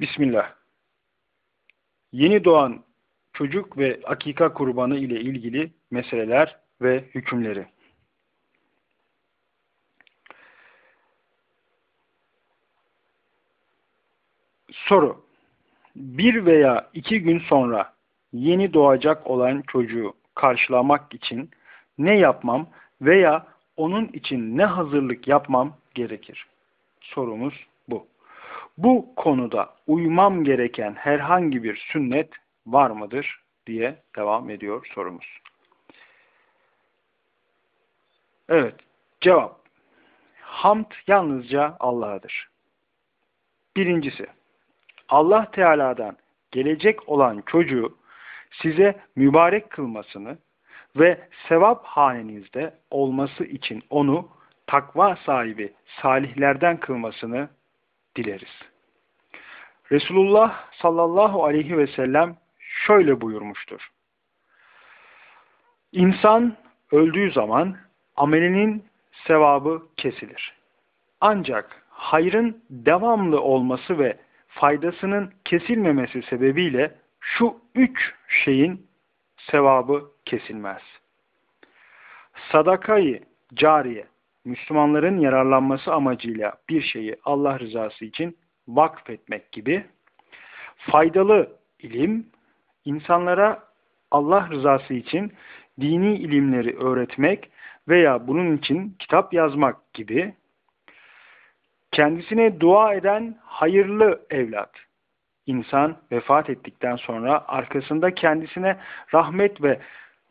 Bismillah. Yeni doğan çocuk ve akika kurbanı ile ilgili meseleler ve hükümleri. Soru. Bir veya iki gün sonra yeni doğacak olan çocuğu karşılamak için ne yapmam veya onun için ne hazırlık yapmam gerekir? Sorumuz bu. Konuda uymam gereken herhangi bir sünnet var mıdır diye devam ediyor sorumuz. Evet, cevap. Hamd yalnızca Allah'adır. Birincisi, Allah Teala'dan gelecek olan çocuğu size mübarek kılmasını ve sevap hanenizde olması için onu takva sahibi salihlerden kılmasını dileriz. Resulullah sallallahu aleyhi ve sellem şöyle buyurmuştur. İnsan öldüğü zaman amelinin sevabı kesilir. Ancak hayrın devamlı olması ve faydasının kesilmemesi sebebiyle şu üç şeyin sevabı kesilmez. Sadakayı cariye, Müslümanların yararlanması amacıyla bir şeyi Allah rızası için vakfetmek gibi, faydalı ilim, insanlara Allah rızası için dini ilimleri öğretmek veya bunun için kitap yazmak gibi, kendisine dua eden hayırlı evlat, insan vefat ettikten sonra arkasında kendisine rahmet ve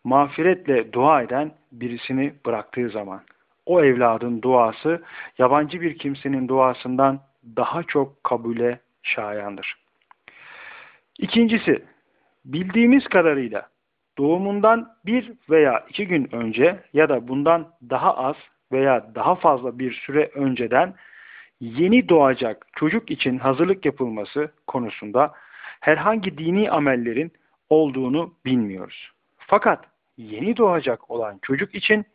mağfiretle dua eden birisini bıraktığı zaman o evladın duası yabancı bir kimsenin duasından daha çok kabule şayandır. İkincisi, bildiğimiz kadarıyla doğumundan bir veya iki gün önce ya da bundan daha az veya daha fazla bir süre önceden yeni doğacak çocuk için hazırlık yapılması konusunda herhangi dini amellerin olduğunu bilmiyoruz. Fakat yeni doğacak olan çocuk için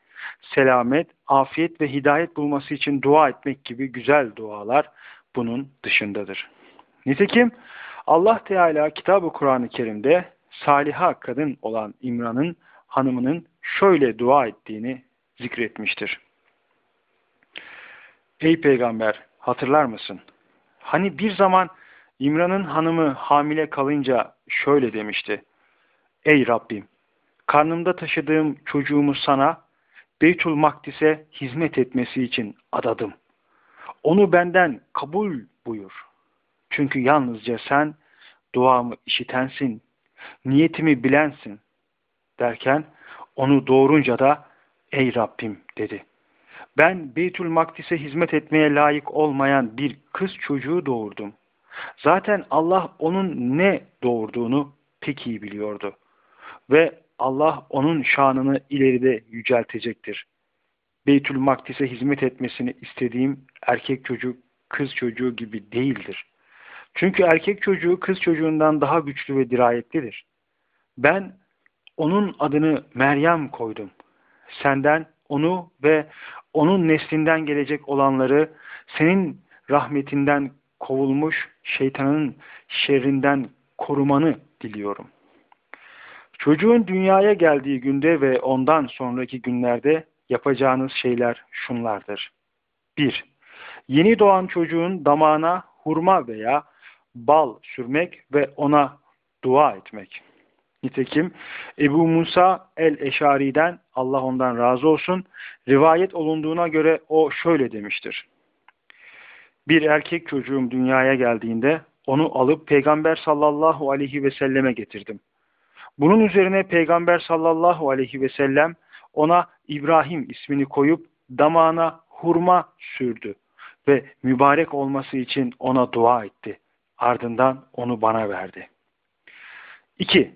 selamet, afiyet ve hidayet bulması için dua etmek gibi güzel dualar bunun dışındadır. Nitekim Allah Teala kitabı Kur'an-ı Kerim'de saliha kadın olan İmran'ın hanımının şöyle dua ettiğini zikretmiştir. Ey peygamber hatırlar mısın? Hani bir zaman İmran'ın hanımı hamile kalınca şöyle demişti. Ey Rabbim karnımda taşıdığım çocuğumu sana Beytul Makdis'e hizmet etmesi için adadım. Onu benden kabul buyur. Çünkü yalnızca sen duamı işitensin, niyetimi bilensin derken onu doğurunca da ey Rabbim dedi. Ben Beytül Makdis'e hizmet etmeye layık olmayan bir kız çocuğu doğurdum. Zaten Allah onun ne doğurduğunu pek iyi biliyordu. Ve Allah onun şanını ileride yüceltecektir. Beytül Makdis'e hizmet etmesini istediğim erkek çocuk kız çocuğu gibi değildir. Çünkü erkek çocuğu kız çocuğundan daha güçlü ve dirayetlidir. Ben onun adını Meryem koydum. Senden onu ve onun neslinden gelecek olanları senin rahmetinden kovulmuş şeytanın şerrinden korumanı diliyorum. Çocuğun dünyaya geldiği günde ve ondan sonraki günlerde yapacağınız şeyler şunlardır. 1. Yeni doğan çocuğun damağına hurma veya bal sürmek ve ona dua etmek. Nitekim Ebu Musa el-Eşari'den Allah ondan razı olsun rivayet olunduğuna göre o şöyle demiştir. Bir erkek çocuğum dünyaya geldiğinde onu alıp Peygamber sallallahu aleyhi ve selleme getirdim. Bunun üzerine Peygamber sallallahu aleyhi ve sellem ona İbrahim ismini koyup damağına hurma sürdü ve mübarek olması için ona dua etti. Ardından onu bana verdi. 2.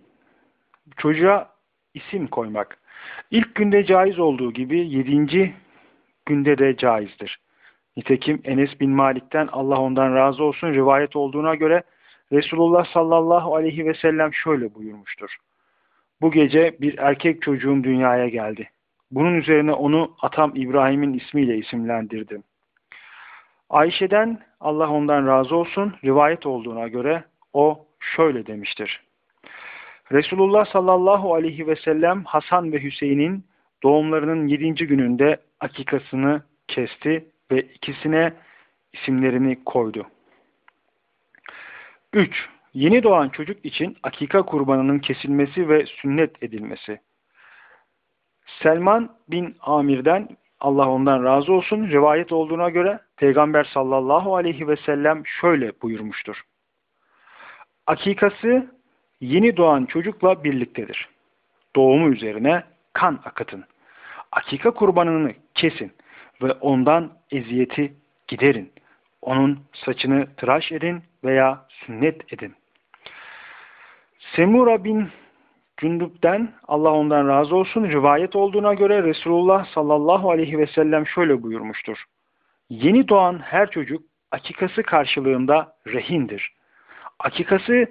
Çocuğa isim koymak. İlk günde caiz olduğu gibi yedinci günde de caizdir. Nitekim Enes bin Malik'ten Allah ondan razı olsun rivayet olduğuna göre Resulullah sallallahu aleyhi ve sellem şöyle buyurmuştur. Bu gece bir erkek çocuğum dünyaya geldi. Bunun üzerine onu atam İbrahim'in ismiyle isimlendirdim. Ayşe'den Allah ondan razı olsun rivayet olduğuna göre o şöyle demiştir. Resulullah sallallahu aleyhi ve sellem Hasan ve Hüseyin'in doğumlarının yedinci gününde akikasını kesti ve ikisine isimlerini koydu. 3. Yeni doğan çocuk için akika kurbanının kesilmesi ve sünnet edilmesi. Selman bin Amir'den Allah ondan razı olsun rivayet olduğuna göre Peygamber sallallahu aleyhi ve sellem şöyle buyurmuştur. Akikası yeni doğan çocukla birliktedir. Doğumu üzerine kan akıtın. Akika kurbanını kesin ve ondan eziyeti giderin. Onun saçını tıraş edin veya sünnet edin. Semura bin Cündüp'ten Allah ondan razı olsun rivayet olduğuna göre Resulullah sallallahu aleyhi ve sellem şöyle buyurmuştur. Yeni doğan her çocuk akikası karşılığında rehindir. Akikası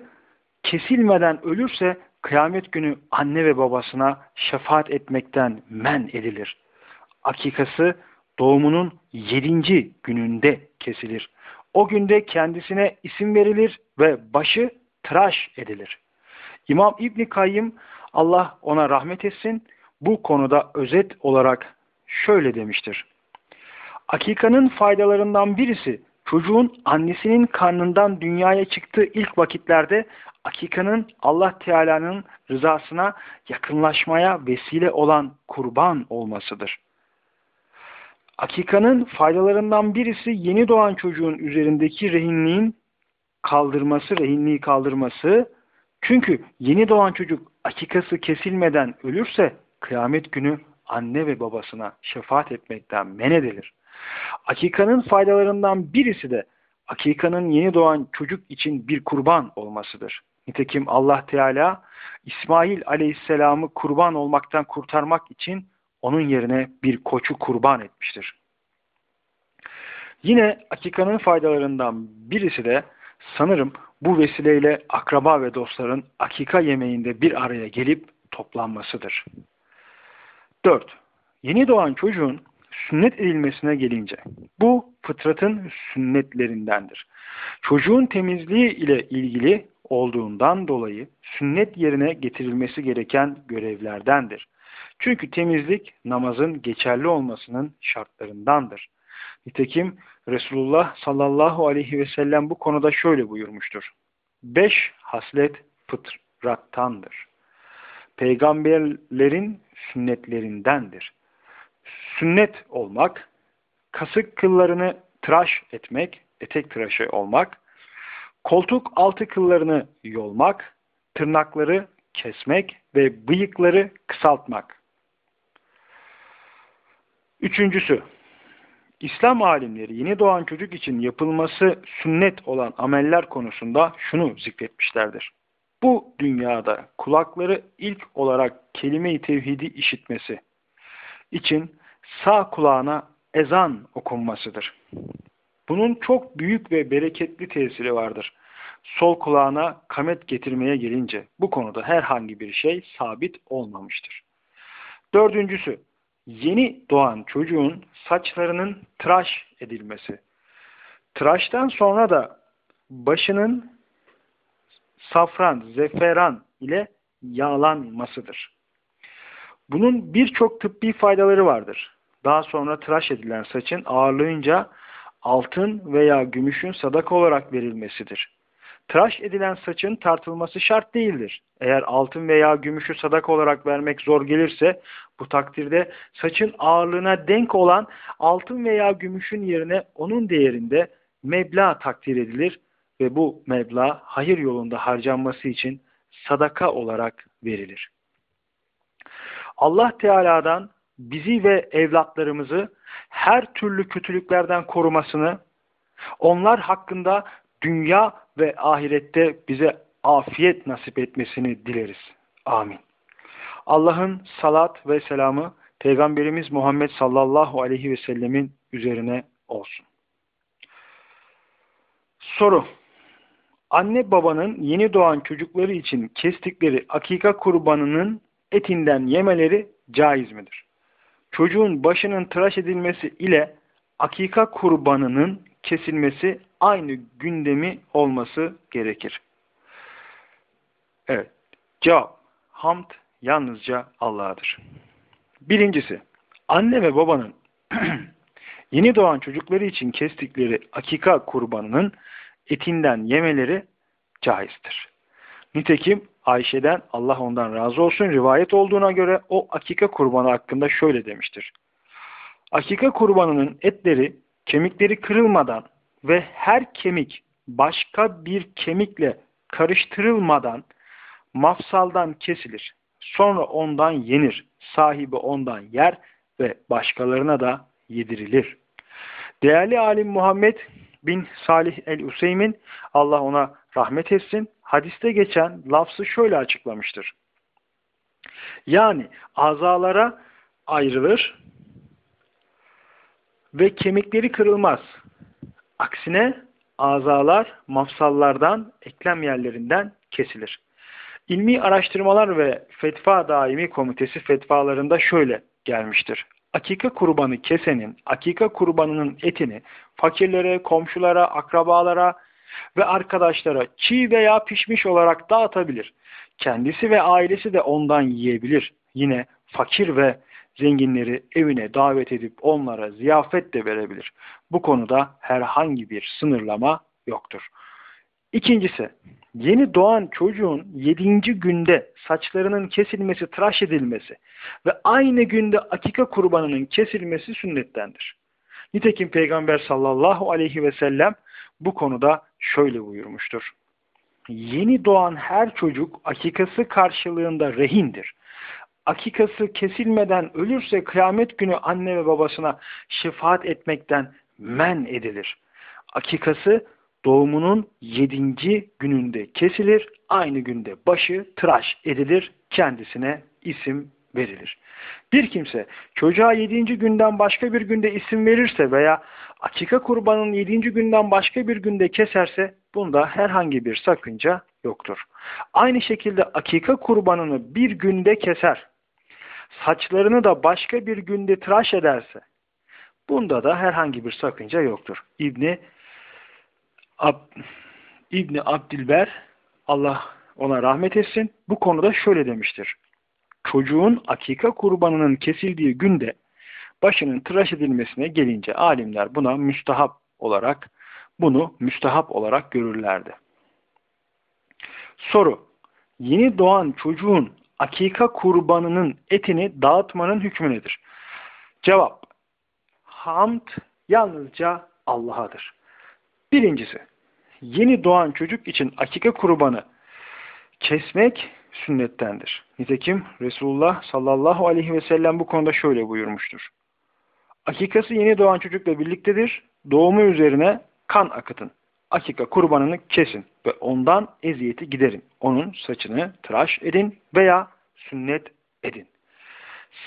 kesilmeden ölürse kıyamet günü anne ve babasına şefaat etmekten men edilir. Akikası doğumunun yedinci gününde kesilir. O günde kendisine isim verilir ve başı tıraş edilir. İmam İbni Kayyım Allah ona rahmet etsin bu konuda özet olarak şöyle demiştir. Akikanın faydalarından birisi çocuğun annesinin karnından dünyaya çıktığı ilk vakitlerde akikanın Allah Teala'nın rızasına yakınlaşmaya vesile olan kurban olmasıdır. Akikanın faydalarından birisi yeni doğan çocuğun üzerindeki rehinliğin kaldırması, rehinliği kaldırması. Çünkü yeni doğan çocuk akikası kesilmeden ölürse kıyamet günü anne ve babasına şefaat etmekten men edilir. Akikanın faydalarından birisi de akikanın yeni doğan çocuk için bir kurban olmasıdır. Nitekim Allah Teala İsmail Aleyhisselam'ı kurban olmaktan kurtarmak için onun yerine bir koçu kurban etmiştir. Yine akikanın faydalarından birisi de sanırım bu vesileyle akraba ve dostların akika yemeğinde bir araya gelip toplanmasıdır. 4. Yeni doğan çocuğun sünnet edilmesine gelince bu fıtratın sünnetlerindendir. Çocuğun temizliği ile ilgili olduğundan dolayı sünnet yerine getirilmesi gereken görevlerdendir. Çünkü temizlik namazın geçerli olmasının şartlarındandır. Nitekim Resulullah sallallahu aleyhi ve sellem bu konuda şöyle buyurmuştur. Beş haslet fıtrattandır. Peygamberlerin sünnetlerindendir. Sünnet olmak, kasık kıllarını tıraş etmek, etek tıraşı olmak, koltuk altı kıllarını yolmak, tırnakları kesmek ve bıyıkları kısaltmak. Üçüncüsü, İslam alimleri yeni doğan çocuk için yapılması sünnet olan ameller konusunda şunu zikretmişlerdir. Bu dünyada kulakları ilk olarak kelime-i tevhidi işitmesi için sağ kulağına ezan okunmasıdır. Bunun çok büyük ve bereketli tesiri vardır. Sol kulağına kamet getirmeye gelince bu konuda herhangi bir şey sabit olmamıştır. Dördüncüsü, yeni doğan çocuğun saçlarının tıraş edilmesi. Tıraştan sonra da başının safran, zeferan ile yağlanmasıdır. Bunun birçok tıbbi faydaları vardır. Daha sonra tıraş edilen saçın ağırlığınca altın veya gümüşün sadaka olarak verilmesidir. Tıraş edilen saçın tartılması şart değildir. Eğer altın veya gümüşü sadaka olarak vermek zor gelirse bu takdirde saçın ağırlığına denk olan altın veya gümüşün yerine onun değerinde meblağ takdir edilir ve bu meblağ hayır yolunda harcanması için sadaka olarak verilir. Allah Teala'dan bizi ve evlatlarımızı her türlü kötülüklerden korumasını, onlar hakkında dünya ve ahirette bize afiyet nasip etmesini dileriz. Amin. Allah'ın salat ve selamı Peygamberimiz Muhammed sallallahu aleyhi ve sellemin üzerine olsun. Soru. Anne babanın yeni doğan çocukları için kestikleri akika kurbanının etinden yemeleri caiz midir? Çocuğun başının tıraş edilmesi ile akika kurbanının kesilmesi aynı gündemi olması gerekir. Evet. Cevap. Hamd yalnızca Allah'adır. Birincisi, anne ve babanın yeni doğan çocukları için kestikleri akika kurbanının etinden yemeleri caizdir. Nitekim Ayşe'den Allah ondan razı olsun rivayet olduğuna göre o akika kurbanı hakkında şöyle demiştir. Akika kurbanının etleri kemikleri kırılmadan ve her kemik başka bir kemikle karıştırılmadan mafsaldan kesilir. Sonra ondan yenir. Sahibi ondan yer ve başkalarına da yedirilir. Değerli alim Muhammed bin Salih el-Useymin Allah ona rahmet etsin. Hadiste geçen lafzı şöyle açıklamıştır. Yani azalara ayrılır ve kemikleri kırılmaz. Aksine azalar mafsallardan, eklem yerlerinden kesilir. İlmi Araştırmalar ve Fetva Daimi Komitesi fetvalarında şöyle gelmiştir. Akika kurbanı kesenin, akika kurbanının etini fakirlere, komşulara, akrabalara ve arkadaşlara çiğ veya pişmiş olarak dağıtabilir. Kendisi ve ailesi de ondan yiyebilir. Yine fakir ve zenginleri evine davet edip onlara ziyafet de verebilir. Bu konuda herhangi bir sınırlama yoktur. İkincisi, yeni doğan çocuğun yedinci günde saçlarının kesilmesi, tıraş edilmesi ve aynı günde akika kurbanının kesilmesi sünnettendir. Nitekim Peygamber sallallahu aleyhi ve sellem bu konuda şöyle buyurmuştur. Yeni doğan her çocuk akikası karşılığında rehindir. Akikası kesilmeden ölürse kıyamet günü anne ve babasına şefaat etmekten men edilir. Akikası doğumunun yedinci gününde kesilir, aynı günde başı tıraş edilir, kendisine isim verilir. Bir kimse çocuğa yedinci günden başka bir günde isim verirse veya akika kurbanın yedinci günden başka bir günde keserse bunda herhangi bir sakınca yoktur. Aynı şekilde akika kurbanını bir günde keser, saçlarını da başka bir günde tıraş ederse bunda da herhangi bir sakınca yoktur. İbni Ab, İbni Abdilber Allah ona rahmet etsin bu konuda şöyle demiştir. Çocuğun akika kurbanının kesildiği günde başının tıraş edilmesine gelince alimler buna müstahap olarak bunu müstahap olarak görürlerdi. Soru. Yeni doğan çocuğun akika kurbanının etini dağıtmanın hükmü nedir? Cevap. Hamd yalnızca Allah'adır. Birincisi, yeni doğan çocuk için akika kurbanı kesmek sünnettendir. Nitekim Resulullah sallallahu aleyhi ve sellem bu konuda şöyle buyurmuştur. Akikası yeni doğan çocukla birliktedir. Doğumu üzerine kan akıtın. Akika kurbanını kesin ve ondan eziyeti giderin. Onun saçını tıraş edin veya sünnet edin.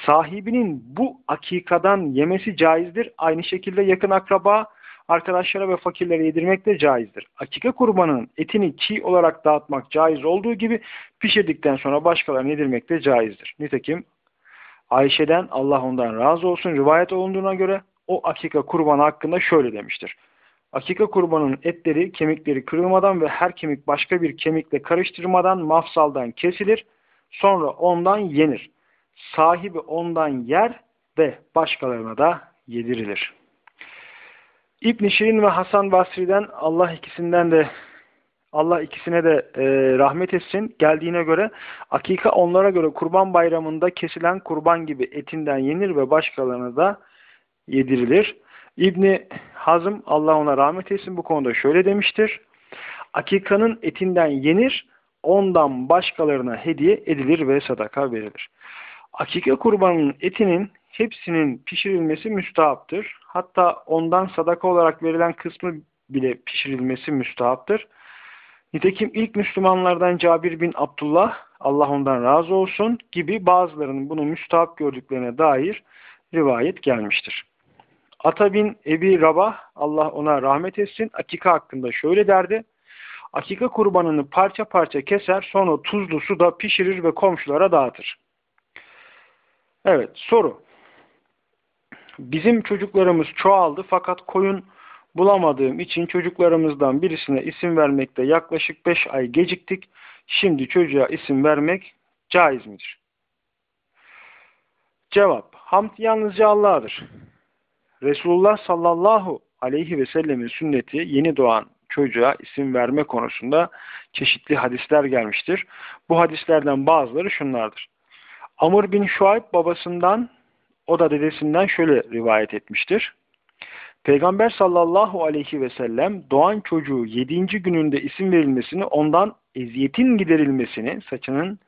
Sahibinin bu akikadan yemesi caizdir. Aynı şekilde yakın akraba, arkadaşlara ve fakirlere yedirmek de caizdir. Akika kurbanının etini çiğ olarak dağıtmak caiz olduğu gibi pişirdikten sonra başkalarına yedirmek de caizdir. Nitekim Ayşe'den Allah ondan razı olsun rivayet olunduğuna göre o akika kurbanı hakkında şöyle demiştir. Akika kurbanının etleri, kemikleri kırılmadan ve her kemik başka bir kemikle karıştırmadan mafsaldan kesilir. Sonra ondan yenir. Sahibi ondan yer ve başkalarına da yedirilir. İbn Şirin ve Hasan Basri'den Allah ikisinden de Allah ikisine de e, rahmet etsin. Geldiğine göre akika onlara göre kurban bayramında kesilen kurban gibi etinden yenir ve başkalarına da yedirilir. İbni Hazım Allah ona rahmet etsin bu konuda şöyle demiştir. Akikanın etinden yenir, ondan başkalarına hediye edilir ve sadaka verilir. Akika kurbanının etinin hepsinin pişirilmesi müstahaptır. Hatta ondan sadaka olarak verilen kısmı bile pişirilmesi müstahaptır. Nitekim ilk Müslümanlardan Cabir bin Abdullah, Allah ondan razı olsun gibi bazılarının bunu müstahap gördüklerine dair rivayet gelmiştir. Ata bin Ebi Rabah, Allah ona rahmet etsin, akika hakkında şöyle derdi. Akika kurbanını parça parça keser, sonra tuzlu suda pişirir ve komşulara dağıtır. Evet, soru. Bizim çocuklarımız çoğaldı fakat koyun bulamadığım için çocuklarımızdan birisine isim vermekte yaklaşık 5 ay geciktik. Şimdi çocuğa isim vermek caiz midir? Cevap. Hamd yalnızca Allah'dır. Resulullah sallallahu aleyhi ve sellemin sünneti yeni doğan çocuğa isim verme konusunda çeşitli hadisler gelmiştir. Bu hadislerden bazıları şunlardır. Amr bin Şuayb babasından o da dedesinden şöyle rivayet etmiştir. Peygamber sallallahu aleyhi ve sellem doğan çocuğu yedinci gününde isim verilmesini ondan eziyetin giderilmesini, saçının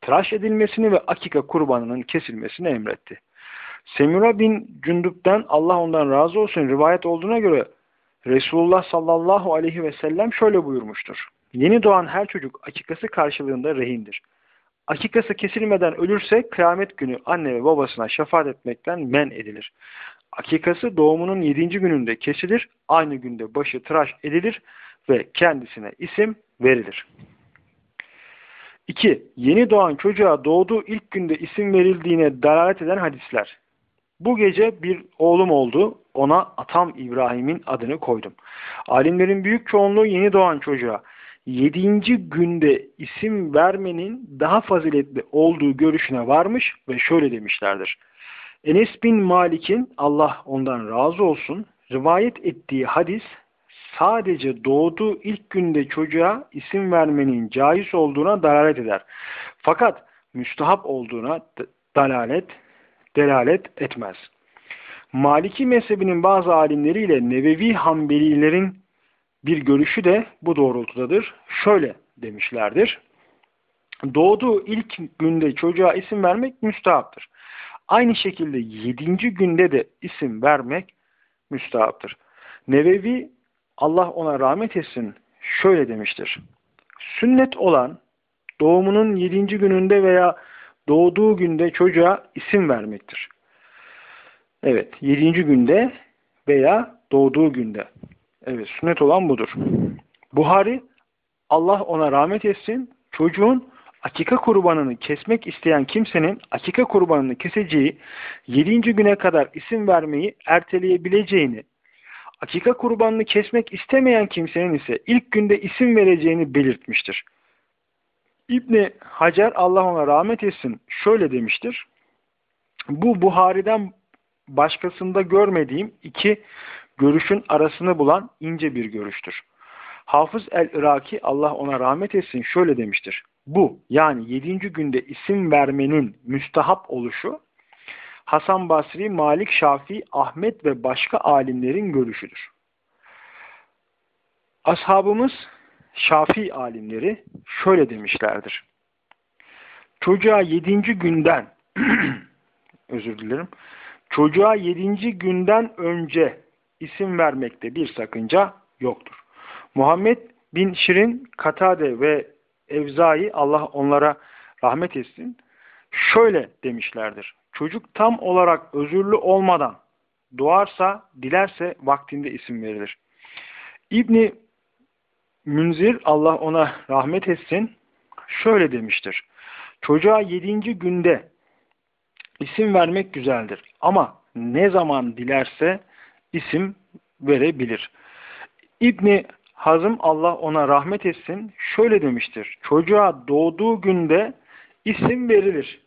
tıraş edilmesini ve akika kurbanının kesilmesini emretti. Semura bin Cündüp'ten Allah ondan razı olsun rivayet olduğuna göre Resulullah sallallahu aleyhi ve sellem şöyle buyurmuştur. Yeni doğan her çocuk akikası karşılığında rehindir. Akikası kesilmeden ölürse kıyamet günü anne ve babasına şefaat etmekten men edilir. Akikası doğumunun yedinci gününde kesilir, aynı günde başı tıraş edilir ve kendisine isim verilir. 2. Yeni doğan çocuğa doğduğu ilk günde isim verildiğine dalalet eden hadisler. Bu gece bir oğlum oldu, ona atam İbrahim'in adını koydum. Alimlerin büyük çoğunluğu yeni doğan çocuğa yedinci günde isim vermenin daha faziletli olduğu görüşüne varmış ve şöyle demişlerdir. Enes bin Malik'in Allah ondan razı olsun rivayet ettiği hadis sadece doğduğu ilk günde çocuğa isim vermenin caiz olduğuna dalalet eder. Fakat müstahap olduğuna dalalet, delalet etmez. Maliki mezhebinin bazı alimleriyle Nevevi Hanbelilerin bir görüşü de bu doğrultudadır. Şöyle demişlerdir. Doğduğu ilk günde çocuğa isim vermek müstahaptır. Aynı şekilde yedinci günde de isim vermek müstahaptır. Nevevi Allah ona rahmet etsin şöyle demiştir. Sünnet olan doğumunun yedinci gününde veya doğduğu günde çocuğa isim vermektir. Evet, yedinci günde veya doğduğu günde. Evet, sünnet olan budur. Buhari, Allah ona rahmet etsin, çocuğun akika kurbanını kesmek isteyen kimsenin akika kurbanını keseceği yedinci güne kadar isim vermeyi erteleyebileceğini, akika kurbanını kesmek istemeyen kimsenin ise ilk günde isim vereceğini belirtmiştir. İbni Hacer Allah ona rahmet etsin şöyle demiştir. Bu Buhari'den başkasında görmediğim iki görüşün arasını bulan ince bir görüştür. Hafız el-Iraki Allah ona rahmet etsin şöyle demiştir. Bu yani yedinci günde isim vermenin müstahap oluşu Hasan Basri, Malik, Şafii, Ahmet ve başka alimlerin görüşüdür. Ashabımız Şafii alimleri şöyle demişlerdir. Çocuğa yedinci günden özür dilerim çocuğa yedinci günden önce isim vermekte bir sakınca yoktur. Muhammed bin Şirin, Katade ve Evzai Allah onlara rahmet etsin şöyle demişlerdir. Çocuk tam olarak özürlü olmadan doğarsa, dilerse vaktinde isim verilir. İbni Münzir Allah ona rahmet etsin şöyle demiştir. Çocuğa yedinci günde isim vermek güzeldir. Ama ne zaman dilerse isim verebilir. İbni Hazım Allah ona rahmet etsin şöyle demiştir. Çocuğa doğduğu günde isim verilir.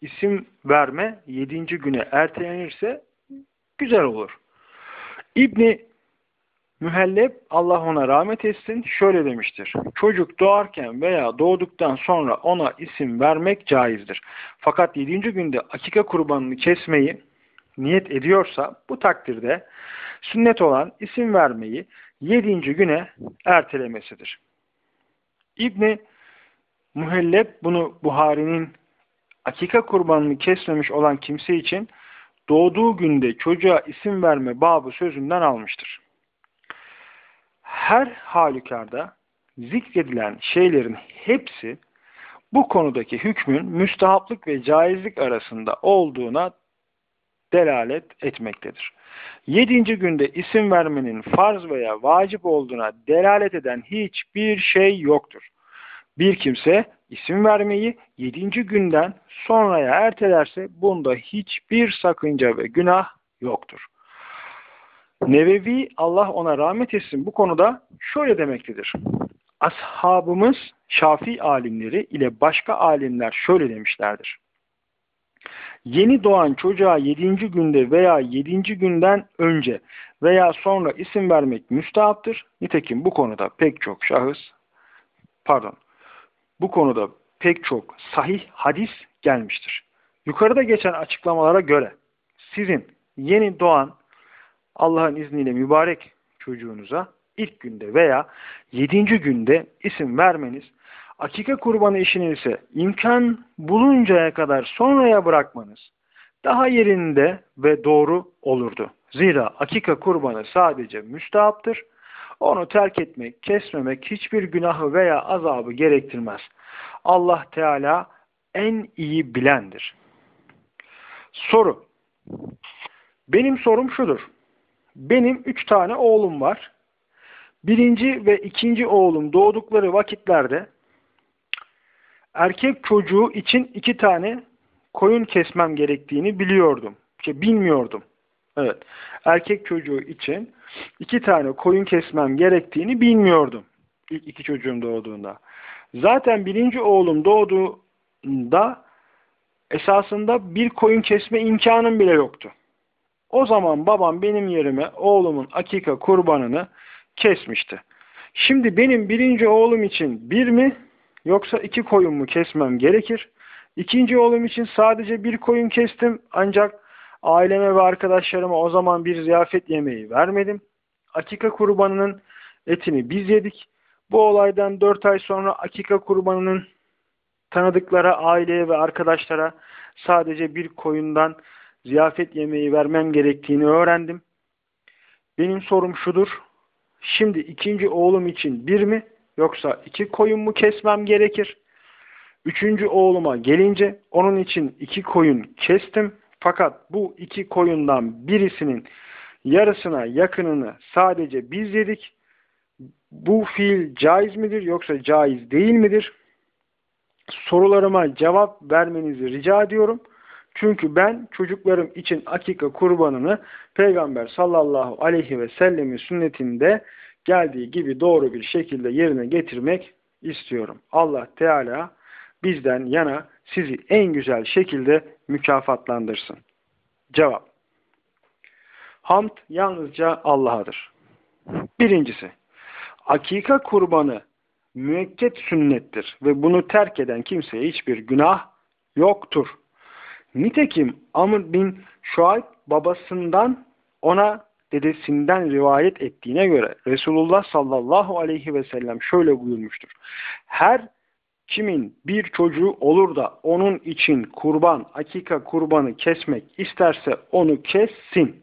İsim verme yedinci güne ertelenirse güzel olur. İbni Mühelleb Allah ona rahmet etsin şöyle demiştir. Çocuk doğarken veya doğduktan sonra ona isim vermek caizdir. Fakat yedinci günde akika kurbanını kesmeyi niyet ediyorsa bu takdirde sünnet olan isim vermeyi yedinci güne ertelemesidir. İbni Muhelleb bunu Buhari'nin akika kurbanını kesmemiş olan kimse için doğduğu günde çocuğa isim verme babı sözünden almıştır. Her halükarda zikredilen şeylerin hepsi bu konudaki hükmün müstahaplık ve caizlik arasında olduğuna delalet etmektedir. Yedinci günde isim vermenin farz veya vacip olduğuna delalet eden hiçbir şey yoktur. Bir kimse isim vermeyi yedinci günden sonraya ertelerse bunda hiçbir sakınca ve günah yoktur. Nevevi Allah ona rahmet etsin bu konuda şöyle demektedir. Ashabımız Şafii alimleri ile başka alimler şöyle demişlerdir. Yeni doğan çocuğa yedinci günde veya yedinci günden önce veya sonra isim vermek müstahaptır. Nitekim bu konuda pek çok şahıs, pardon, bu konuda pek çok sahih hadis gelmiştir. Yukarıda geçen açıklamalara göre sizin yeni doğan Allah'ın izniyle mübarek çocuğunuza ilk günde veya yedinci günde isim vermeniz, akika kurbanı işini ise imkan buluncaya kadar sonraya bırakmanız daha yerinde ve doğru olurdu. Zira akika kurbanı sadece müstahaptır. Onu terk etmek, kesmemek hiçbir günahı veya azabı gerektirmez. Allah Teala en iyi bilendir. Soru. Benim sorum şudur. Benim üç tane oğlum var. Birinci ve ikinci oğlum doğdukları vakitlerde erkek çocuğu için iki tane koyun kesmem gerektiğini biliyordum. İşte bilmiyordum. Evet. Erkek çocuğu için iki tane koyun kesmem gerektiğini bilmiyordum. İlk iki çocuğum doğduğunda. Zaten birinci oğlum doğduğunda esasında bir koyun kesme imkanım bile yoktu. O zaman babam benim yerime oğlumun akika kurbanını kesmişti. Şimdi benim birinci oğlum için bir mi yoksa iki koyun mu kesmem gerekir? İkinci oğlum için sadece bir koyun kestim ancak aileme ve arkadaşlarıma o zaman bir ziyafet yemeği vermedim. Akika kurbanının etini biz yedik. Bu olaydan dört ay sonra akika kurbanının tanıdıklara, aileye ve arkadaşlara sadece bir koyundan ziyafet yemeği vermem gerektiğini öğrendim. Benim sorum şudur. Şimdi ikinci oğlum için bir mi yoksa iki koyun mu kesmem gerekir? Üçüncü oğluma gelince onun için iki koyun kestim. Fakat bu iki koyundan birisinin yarısına yakınını sadece biz yedik. Bu fiil caiz midir yoksa caiz değil midir? Sorularıma cevap vermenizi rica ediyorum. Çünkü ben çocuklarım için akika kurbanını Peygamber sallallahu aleyhi ve sellemin sünnetinde geldiği gibi doğru bir şekilde yerine getirmek istiyorum. Allah Teala bizden yana sizi en güzel şekilde mükafatlandırsın. Cevap. Hamd yalnızca Allah'adır. Birincisi, akika kurbanı müekket sünnettir ve bunu terk eden kimseye hiçbir günah yoktur. Nitekim Amr bin Şuayb babasından ona dedesinden rivayet ettiğine göre Resulullah sallallahu aleyhi ve sellem şöyle buyurmuştur. Her kimin bir çocuğu olur da onun için kurban, akika kurbanı kesmek isterse onu kessin.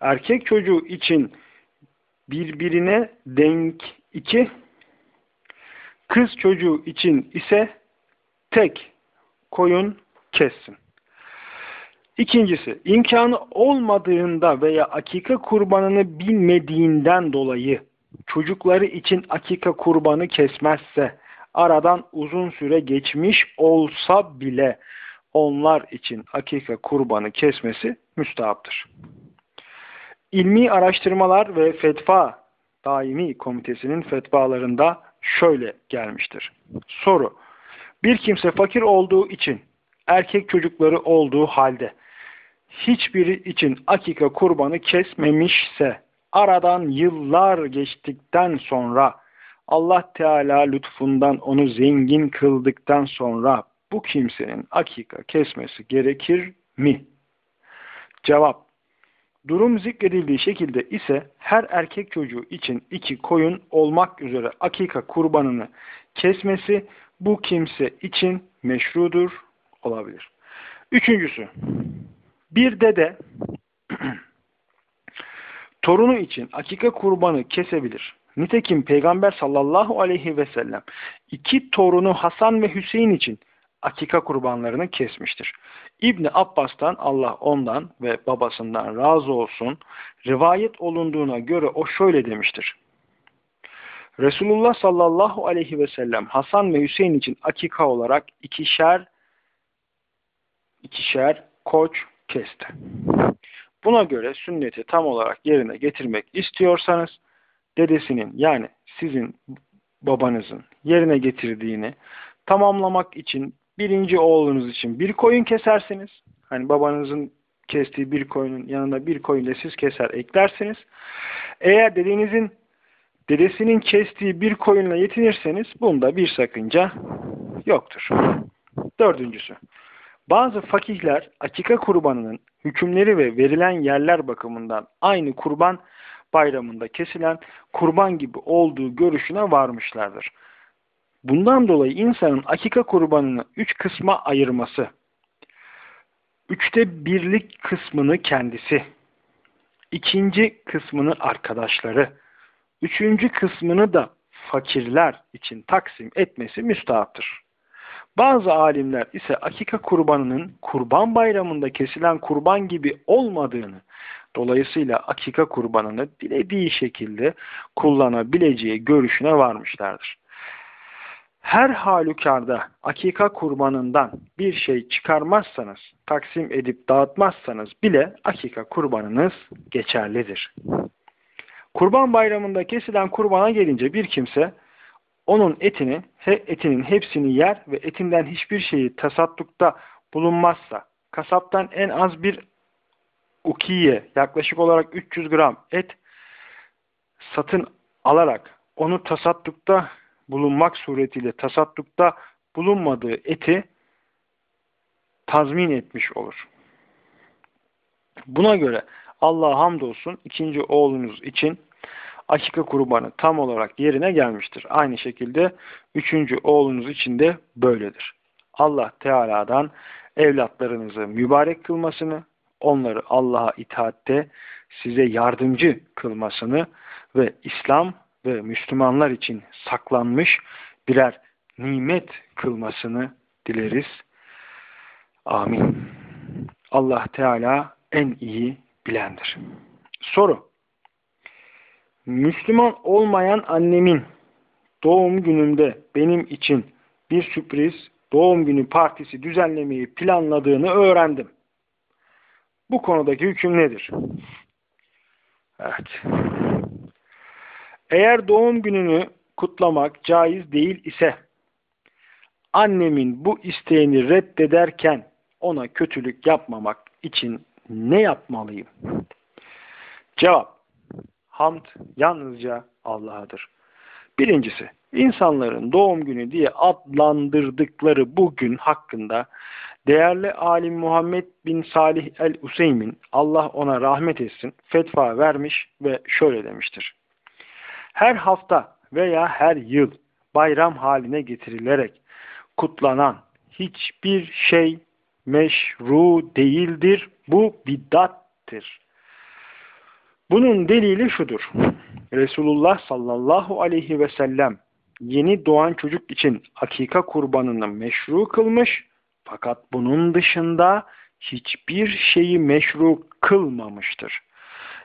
Erkek çocuğu için birbirine denk iki, kız çocuğu için ise tek koyun kessin. İkincisi, imkanı olmadığında veya akika kurbanını bilmediğinden dolayı çocukları için akika kurbanı kesmezse, aradan uzun süre geçmiş olsa bile onlar için akika kurbanı kesmesi müstahaptır. İlmi araştırmalar ve fetva daimi komitesinin fetvalarında şöyle gelmiştir. Soru, bir kimse fakir olduğu için erkek çocukları olduğu halde hiçbiri için akika kurbanı kesmemişse aradan yıllar geçtikten sonra Allah Teala lütfundan onu zengin kıldıktan sonra bu kimsenin akika kesmesi gerekir mi? Cevap Durum zikredildiği şekilde ise her erkek çocuğu için iki koyun olmak üzere akika kurbanını kesmesi bu kimse için meşrudur olabilir. Üçüncüsü bir dede torunu için akika kurbanı kesebilir. Nitekim Peygamber sallallahu aleyhi ve sellem iki torunu Hasan ve Hüseyin için akika kurbanlarını kesmiştir. İbni Abbas'tan Allah ondan ve babasından razı olsun rivayet olunduğuna göre o şöyle demiştir. Resulullah sallallahu aleyhi ve sellem Hasan ve Hüseyin için akika olarak ikişer ikişer koç kesti. Buna göre sünneti tam olarak yerine getirmek istiyorsanız dedesinin yani sizin babanızın yerine getirdiğini tamamlamak için birinci oğlunuz için bir koyun kesersiniz. Hani babanızın kestiği bir koyunun yanına bir koyun da siz keser eklersiniz. Eğer dedenizin dedesinin kestiği bir koyunla yetinirseniz bunda bir sakınca yoktur. Dördüncüsü. Bazı fakihler akika kurbanının hükümleri ve verilen yerler bakımından aynı kurban bayramında kesilen kurban gibi olduğu görüşüne varmışlardır. Bundan dolayı insanın akika kurbanını üç kısma ayırması, üçte birlik kısmını kendisi, ikinci kısmını arkadaşları, üçüncü kısmını da fakirler için taksim etmesi müstahaptır. Bazı alimler ise akika kurbanının kurban bayramında kesilen kurban gibi olmadığını, dolayısıyla akika kurbanını dilediği şekilde kullanabileceği görüşüne varmışlardır. Her halükarda akika kurbanından bir şey çıkarmazsanız, taksim edip dağıtmazsanız bile akika kurbanınız geçerlidir. Kurban bayramında kesilen kurbana gelince bir kimse onun etini, etinin hepsini yer ve etinden hiçbir şeyi tasaddukta bulunmazsa, kasaptan en az bir ukiye, yaklaşık olarak 300 gram et satın alarak onu tasaddukta bulunmak suretiyle tasaddukta bulunmadığı eti tazmin etmiş olur. Buna göre Allah'a hamdolsun ikinci oğlunuz için akika kurbanı tam olarak yerine gelmiştir. Aynı şekilde üçüncü oğlunuz için de böyledir. Allah Teala'dan evlatlarınızı mübarek kılmasını, onları Allah'a itaatte size yardımcı kılmasını ve İslam ve Müslümanlar için saklanmış birer nimet kılmasını dileriz. Amin. Allah Teala en iyi bilendir. Soru. Müslüman olmayan annemin doğum günümde benim için bir sürpriz doğum günü partisi düzenlemeyi planladığını öğrendim. Bu konudaki hüküm nedir? Evet. Eğer doğum gününü kutlamak caiz değil ise annemin bu isteğini reddederken ona kötülük yapmamak için ne yapmalıyım? Cevap. Hamd yalnızca Allah'adır. Birincisi, insanların doğum günü diye adlandırdıkları bu gün hakkında değerli alim Muhammed bin Salih el-Useymin, Allah ona rahmet etsin, fetva vermiş ve şöyle demiştir. Her hafta veya her yıl bayram haline getirilerek kutlanan hiçbir şey meşru değildir. Bu bid'attir. Bunun delili şudur. Resulullah sallallahu aleyhi ve sellem yeni doğan çocuk için akika kurbanını meşru kılmış fakat bunun dışında hiçbir şeyi meşru kılmamıştır.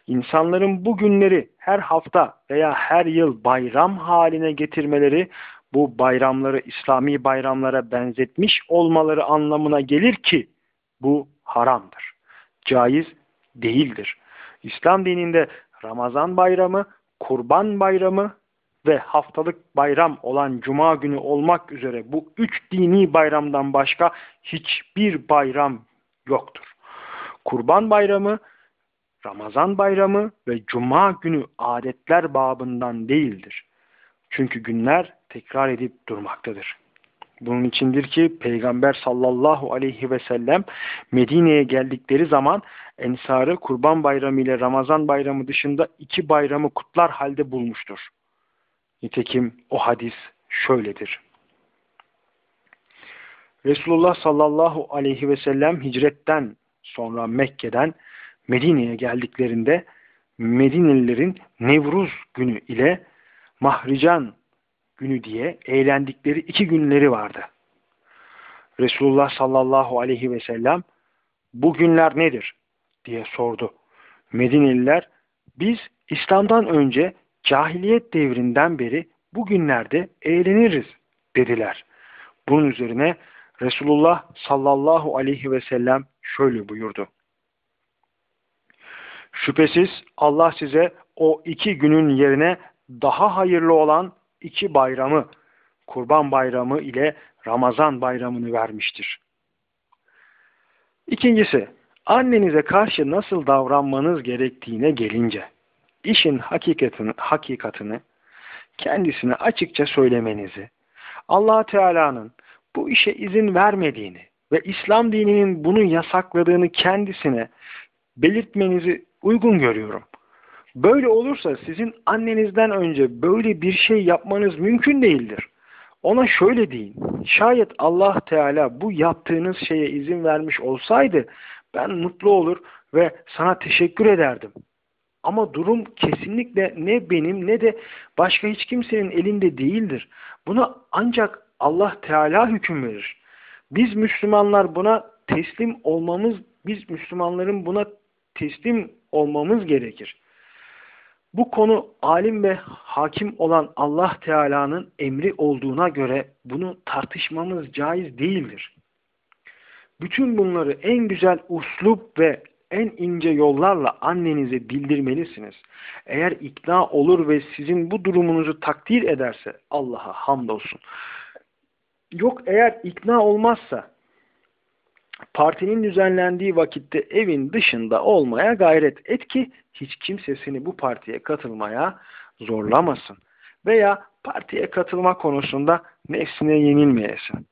İnsanların bu günleri her hafta veya her yıl bayram haline getirmeleri bu bayramları İslami bayramlara benzetmiş olmaları anlamına gelir ki bu haramdır. Caiz değildir. İslam dininde Ramazan bayramı, Kurban bayramı ve haftalık bayram olan Cuma günü olmak üzere bu üç dini bayramdan başka hiçbir bayram yoktur. Kurban bayramı, Ramazan bayramı ve Cuma günü adetler babından değildir. Çünkü günler tekrar edip durmaktadır. Bunun içindir ki Peygamber sallallahu aleyhi ve sellem Medine'ye geldikleri zaman Ensar'ı Kurban Bayramı ile Ramazan Bayramı dışında iki bayramı kutlar halde bulmuştur. Nitekim o hadis şöyledir. Resulullah sallallahu aleyhi ve sellem hicretten sonra Mekke'den Medine'ye geldiklerinde Medinelilerin Nevruz günü ile Mahrican günü diye eğlendikleri iki günleri vardı. Resulullah sallallahu aleyhi ve sellem bu günler nedir diye sordu. Medineliler biz İslam'dan önce cahiliyet devrinden beri bu günlerde eğleniriz dediler. Bunun üzerine Resulullah sallallahu aleyhi ve sellem şöyle buyurdu. Şüphesiz Allah size o iki günün yerine daha hayırlı olan iki bayramı, Kurban Bayramı ile Ramazan Bayramı'nı vermiştir. İkincisi, annenize karşı nasıl davranmanız gerektiğine gelince, işin hakikatini, hakikatini kendisine açıkça söylemenizi, allah Teala'nın bu işe izin vermediğini ve İslam dininin bunu yasakladığını kendisine belirtmenizi uygun görüyorum. Böyle olursa sizin annenizden önce böyle bir şey yapmanız mümkün değildir. Ona şöyle deyin. Şayet Allah Teala bu yaptığınız şeye izin vermiş olsaydı ben mutlu olur ve sana teşekkür ederdim. Ama durum kesinlikle ne benim ne de başka hiç kimsenin elinde değildir. Buna ancak Allah Teala hüküm verir. Biz Müslümanlar buna teslim olmamız, biz Müslümanların buna teslim olmamız gerekir. Bu konu alim ve hakim olan Allah Teala'nın emri olduğuna göre bunu tartışmamız caiz değildir. Bütün bunları en güzel uslup ve en ince yollarla annenize bildirmelisiniz. Eğer ikna olur ve sizin bu durumunuzu takdir ederse Allah'a hamdolsun. Yok eğer ikna olmazsa partinin düzenlendiği vakitte evin dışında olmaya gayret et ki hiç kimse seni bu partiye katılmaya zorlamasın. Veya partiye katılma konusunda nefsine yenilmeyesin.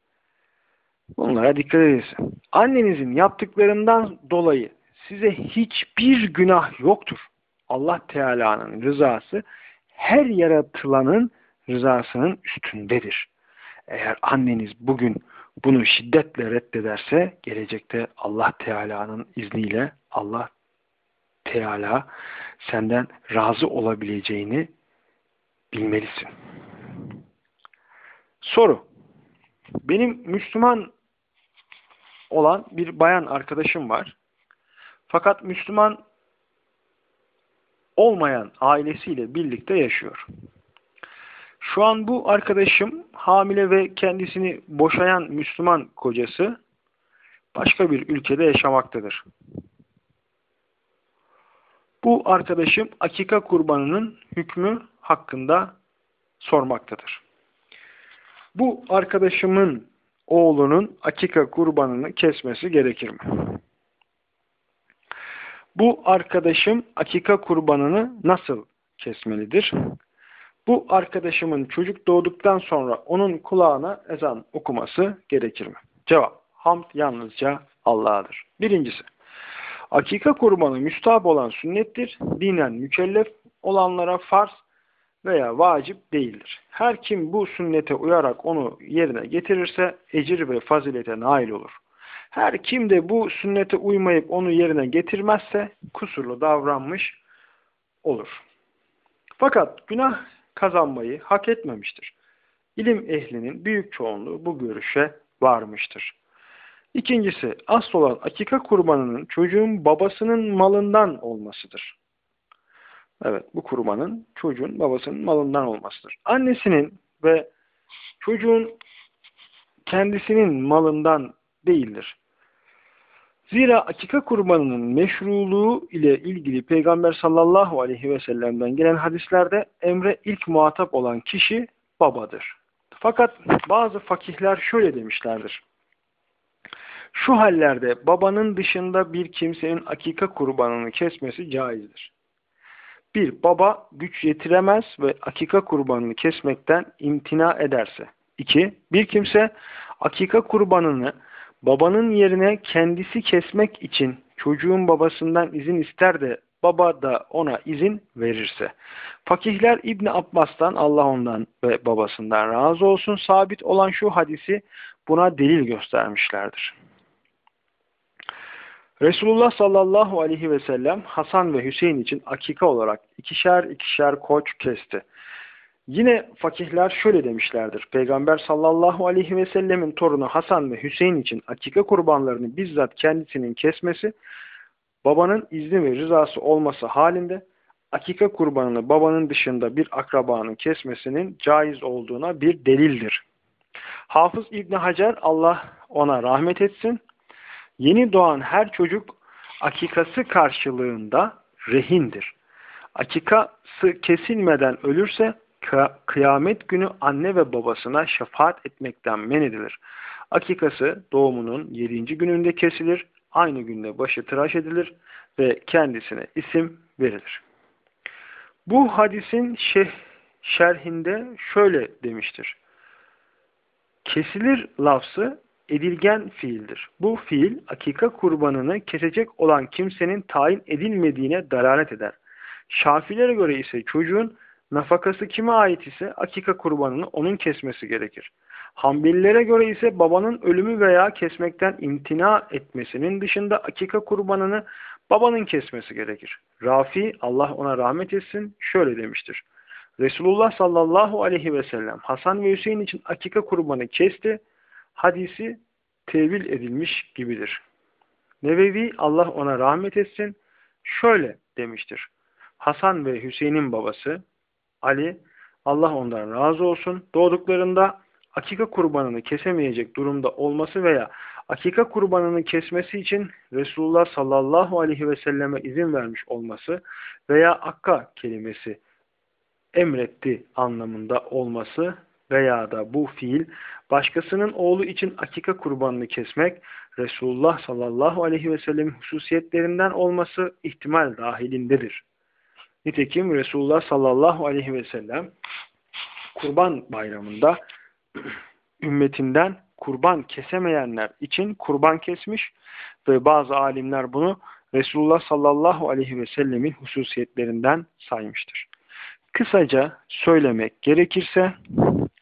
Bunlara dikkat edesin. Annenizin yaptıklarından dolayı size hiçbir günah yoktur. Allah Teala'nın rızası her yaratılanın rızasının üstündedir. Eğer anneniz bugün bunu şiddetle reddederse gelecekte Allah Teala'nın izniyle Allah Teala senden razı olabileceğini bilmelisin. Soru. Benim Müslüman olan bir bayan arkadaşım var. Fakat Müslüman olmayan ailesiyle birlikte yaşıyor. Şu an bu arkadaşım hamile ve kendisini boşayan Müslüman kocası başka bir ülkede yaşamaktadır. Bu arkadaşım akika kurbanının hükmü hakkında sormaktadır. Bu arkadaşımın oğlunun akika kurbanını kesmesi gerekir mi? Bu arkadaşım akika kurbanını nasıl kesmelidir? Bu arkadaşımın çocuk doğduktan sonra onun kulağına ezan okuması gerekir mi? Cevap. Hamd yalnızca Allah'adır. Birincisi. Akika kurbanı müstahap olan sünnettir. Dinen mükellef olanlara farz veya vacip değildir. Her kim bu sünnete uyarak onu yerine getirirse ecir ve fazilete nail olur. Her kim de bu sünnete uymayıp onu yerine getirmezse kusurlu davranmış olur. Fakat günah kazanmayı hak etmemiştir. İlim ehlinin büyük çoğunluğu bu görüşe varmıştır. İkincisi, asıl olan akika kurbanının çocuğun babasının malından olmasıdır. Evet, bu kurbanın çocuğun babasının malından olmasıdır. Annesinin ve çocuğun kendisinin malından değildir. Zira akika kurbanının meşruluğu ile ilgili Peygamber sallallahu aleyhi ve sellem'den gelen hadislerde emre ilk muhatap olan kişi babadır. Fakat bazı fakihler şöyle demişlerdir. Şu hallerde babanın dışında bir kimsenin akika kurbanını kesmesi caizdir. Bir, baba güç yetiremez ve akika kurbanını kesmekten imtina ederse. İki, bir kimse akika kurbanını babanın yerine kendisi kesmek için çocuğun babasından izin ister de baba da ona izin verirse. Fakihler İbni Abbas'tan Allah ondan ve babasından razı olsun sabit olan şu hadisi buna delil göstermişlerdir. Resulullah sallallahu aleyhi ve sellem Hasan ve Hüseyin için akika olarak ikişer ikişer koç kesti. Yine fakihler şöyle demişlerdir. Peygamber sallallahu aleyhi ve sellemin torunu Hasan ve Hüseyin için akika kurbanlarını bizzat kendisinin kesmesi, babanın izni ve rızası olması halinde akika kurbanını babanın dışında bir akrabanın kesmesinin caiz olduğuna bir delildir. Hafız İbni Hacer Allah ona rahmet etsin. Yeni doğan her çocuk akikası karşılığında rehindir. Akikası kesilmeden ölürse kıyamet günü anne ve babasına şefaat etmekten men edilir. Akikası doğumunun yedinci gününde kesilir, aynı günde başı tıraş edilir ve kendisine isim verilir. Bu hadisin şerhinde şöyle demiştir. Kesilir lafzı edilgen fiildir. Bu fiil akika kurbanını kesecek olan kimsenin tayin edilmediğine dalalet eder. Şafilere göre ise çocuğun nafakası kime ait ise akika kurbanını onun kesmesi gerekir. Hanbelilere göre ise babanın ölümü veya kesmekten imtina etmesinin dışında akika kurbanını babanın kesmesi gerekir. Rafi, Allah ona rahmet etsin, şöyle demiştir. Resulullah sallallahu aleyhi ve sellem Hasan ve Hüseyin için akika kurbanı kesti. Hadisi tevil edilmiş gibidir. Nevevi Allah ona rahmet etsin şöyle demiştir. Hasan ve Hüseyin'in babası Ali Allah ondan razı olsun doğduklarında akika kurbanını kesemeyecek durumda olması veya akika kurbanını kesmesi için Resulullah sallallahu aleyhi ve selleme izin vermiş olması veya akka kelimesi emretti anlamında olması veya da bu fiil başkasının oğlu için akika kurbanını kesmek Resulullah sallallahu aleyhi ve sellem hususiyetlerinden olması ihtimal dahilindedir. Nitekim Resulullah sallallahu aleyhi ve sellem kurban bayramında ümmetinden kurban kesemeyenler için kurban kesmiş ve bazı alimler bunu Resulullah sallallahu aleyhi ve sellemin hususiyetlerinden saymıştır. Kısaca söylemek gerekirse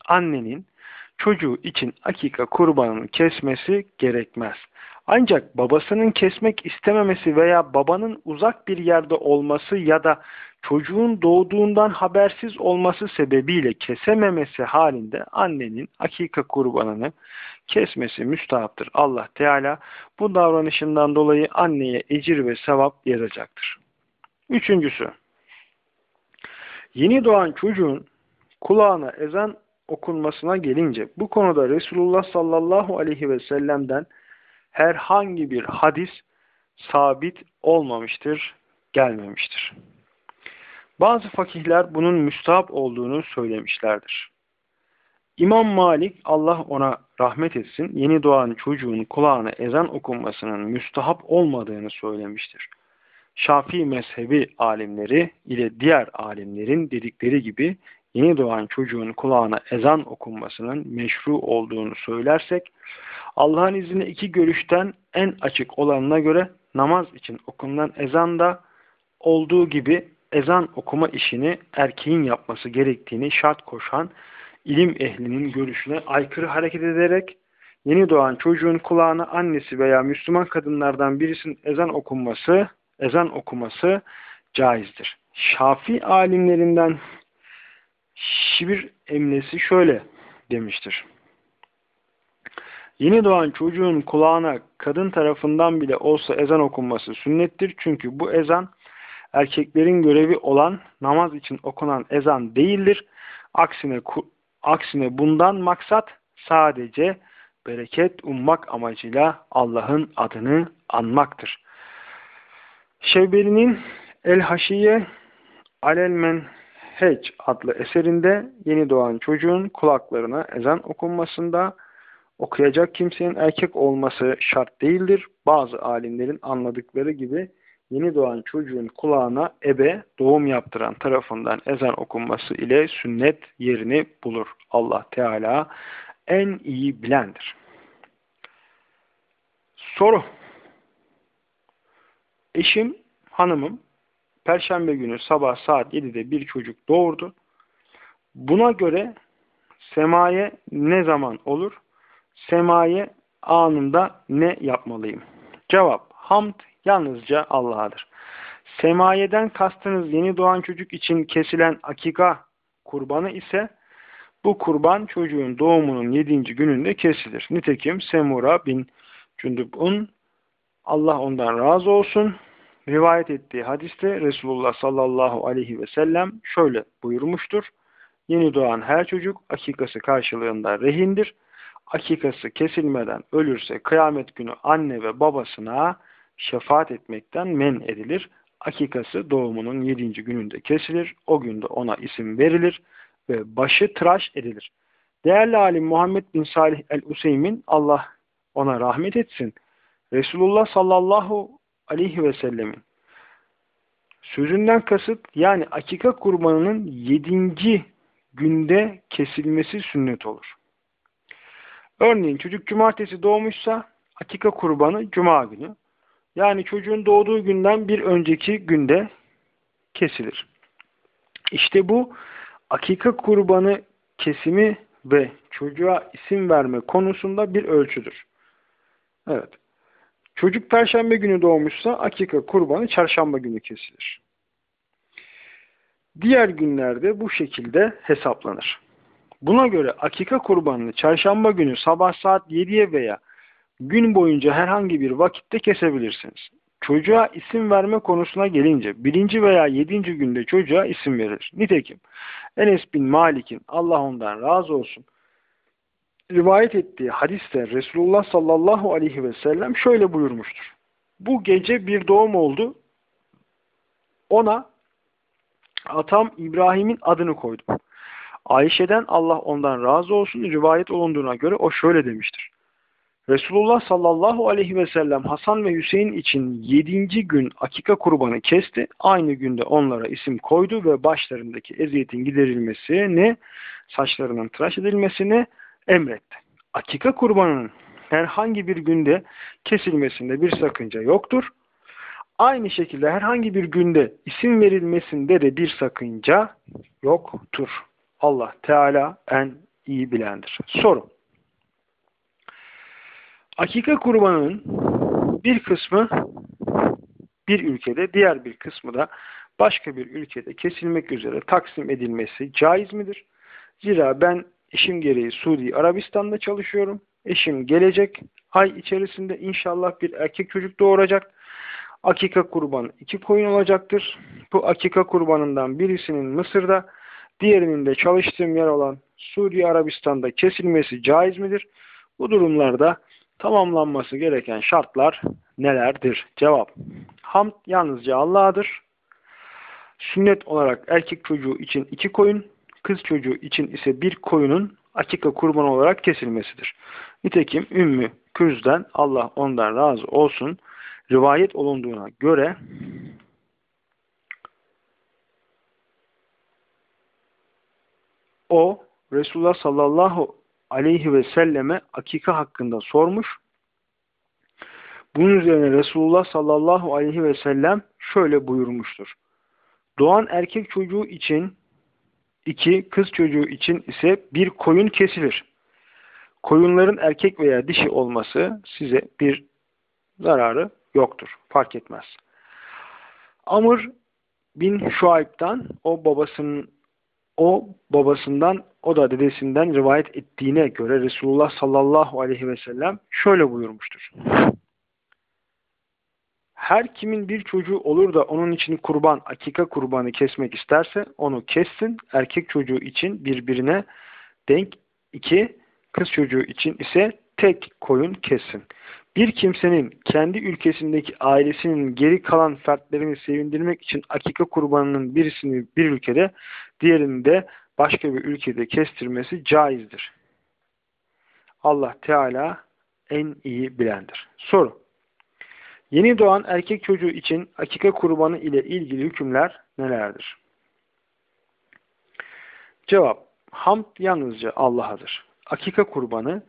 annenin çocuğu için akika kurbanını kesmesi gerekmez. Ancak babasının kesmek istememesi veya babanın uzak bir yerde olması ya da çocuğun doğduğundan habersiz olması sebebiyle kesememesi halinde annenin akika kurbanını kesmesi müstahaptır. Allah Teala bu davranışından dolayı anneye ecir ve sevap yazacaktır. Üçüncüsü, yeni doğan çocuğun kulağına ezan okunmasına gelince bu konuda Resulullah sallallahu aleyhi ve sellem'den herhangi bir hadis sabit olmamıştır, gelmemiştir. Bazı fakihler bunun müstahap olduğunu söylemişlerdir. İmam Malik, Allah ona rahmet etsin, yeni doğan çocuğun kulağına ezan okunmasının müstahap olmadığını söylemiştir. Şafii mezhebi alimleri ile diğer alimlerin dedikleri gibi yeni doğan çocuğun kulağına ezan okunmasının meşru olduğunu söylersek, Allah'ın izniyle iki görüşten en açık olanına göre namaz için okunan ezan da olduğu gibi ezan okuma işini erkeğin yapması gerektiğini şart koşan ilim ehlinin görüşüne aykırı hareket ederek yeni doğan çocuğun kulağına annesi veya Müslüman kadınlardan birisinin ezan okunması, ezan okuması caizdir. Şafi alimlerinden Şibir emnesi şöyle demiştir. Yeni doğan çocuğun kulağına kadın tarafından bile olsa ezan okunması sünnettir. Çünkü bu ezan erkeklerin görevi olan namaz için okunan ezan değildir. Aksine, aksine bundan maksat sadece bereket ummak amacıyla Allah'ın adını anmaktır. Şevbeli'nin El-Haşiye Alel Menheç adlı eserinde yeni doğan çocuğun kulaklarına ezan okunmasında okuyacak kimsenin erkek olması şart değildir. Bazı alimlerin anladıkları gibi yeni doğan çocuğun kulağına ebe doğum yaptıran tarafından ezan okunması ile sünnet yerini bulur. Allah Teala en iyi bilendir. Soru. Eşim, hanımım Perşembe günü sabah saat 7'de bir çocuk doğurdu. Buna göre semaye ne zaman olur? Semaye anında ne yapmalıyım? Cevap, hamd yalnızca Allah'adır. Semayeden kastınız yeni doğan çocuk için kesilen akika kurbanı ise bu kurban çocuğun doğumunun yedinci gününde kesilir. Nitekim Semura bin Cündüb'un Allah ondan razı olsun rivayet ettiği hadiste Resulullah sallallahu aleyhi ve sellem şöyle buyurmuştur. Yeni doğan her çocuk akikası karşılığında rehindir. Akikası kesilmeden ölürse kıyamet günü anne ve babasına şefaat etmekten men edilir. akikası doğumunun yedinci gününde kesilir. O günde ona isim verilir ve başı tıraş edilir. Değerli alim Muhammed bin Salih el-Useymin Allah ona rahmet etsin. Resulullah sallallahu aleyhi ve sellemin sözünden kasıt yani akika kurbanının yedinci günde kesilmesi sünnet olur. Örneğin çocuk cumartesi doğmuşsa akika kurbanı cuma günü. Yani çocuğun doğduğu günden bir önceki günde kesilir. İşte bu akika kurbanı kesimi ve çocuğa isim verme konusunda bir ölçüdür. Evet. Çocuk perşembe günü doğmuşsa akika kurbanı çarşamba günü kesilir. Diğer günlerde bu şekilde hesaplanır. Buna göre akika kurbanını çarşamba günü sabah saat 7'ye veya gün boyunca herhangi bir vakitte kesebilirsiniz. Çocuğa isim verme konusuna gelince birinci veya yedinci günde çocuğa isim verilir. Nitekim Enes bin Malik'in Allah ondan razı olsun rivayet ettiği hadiste Resulullah sallallahu aleyhi ve sellem şöyle buyurmuştur. Bu gece bir doğum oldu. Ona atam İbrahim'in adını koydum. Ayşe'den Allah ondan razı olsun rivayet olunduğuna göre o şöyle demiştir. Resulullah sallallahu aleyhi ve sellem Hasan ve Hüseyin için yedinci gün akika kurbanı kesti. Aynı günde onlara isim koydu ve başlarındaki eziyetin giderilmesini, saçlarının tıraş edilmesini emretti. Akika kurbanının herhangi bir günde kesilmesinde bir sakınca yoktur. Aynı şekilde herhangi bir günde isim verilmesinde de bir sakınca yoktur. Allah Teala en iyi bilendir. Soru. Akika kurbanının bir kısmı bir ülkede, diğer bir kısmı da başka bir ülkede kesilmek üzere taksim edilmesi caiz midir? Zira ben eşim gereği Suudi Arabistan'da çalışıyorum. Eşim gelecek ay içerisinde inşallah bir erkek çocuk doğuracak. Akika kurbanı iki koyun olacaktır. Bu akika kurbanından birisinin Mısır'da, diğerinin de çalıştığım yer olan Suudi Arabistan'da kesilmesi caiz midir? Bu durumlarda tamamlanması gereken şartlar nelerdir? Cevap. Hamd yalnızca Allah'adır. Sünnet olarak erkek çocuğu için iki koyun, kız çocuğu için ise bir koyunun akika kurban olarak kesilmesidir. Nitekim Ümmü Kürz'den Allah ondan razı olsun rivayet olunduğuna göre o Resulullah sallallahu aleyhi ve selleme akika hakkında sormuş. Bunun üzerine Resulullah sallallahu aleyhi ve sellem şöyle buyurmuştur. Doğan erkek çocuğu için iki, kız çocuğu için ise bir koyun kesilir. Koyunların erkek veya dişi olması size bir zararı yoktur. Fark etmez. Amr bin Şuayb'dan o babasının o babasından o da dedesinden rivayet ettiğine göre Resulullah sallallahu aleyhi ve sellem şöyle buyurmuştur. Her kimin bir çocuğu olur da onun için kurban, akika kurbanı kesmek isterse onu kessin. Erkek çocuğu için birbirine denk iki, kız çocuğu için ise tek koyun kessin. Bir kimsenin kendi ülkesindeki ailesinin geri kalan fertlerini sevindirmek için akika kurbanının birisini bir ülkede, diğerini de başka bir ülkede kestirmesi caizdir. Allah Teala en iyi bilendir. Soru. Yeni doğan erkek çocuğu için akika kurbanı ile ilgili hükümler nelerdir? Cevap. Hamd yalnızca Allah'adır. Akika kurbanı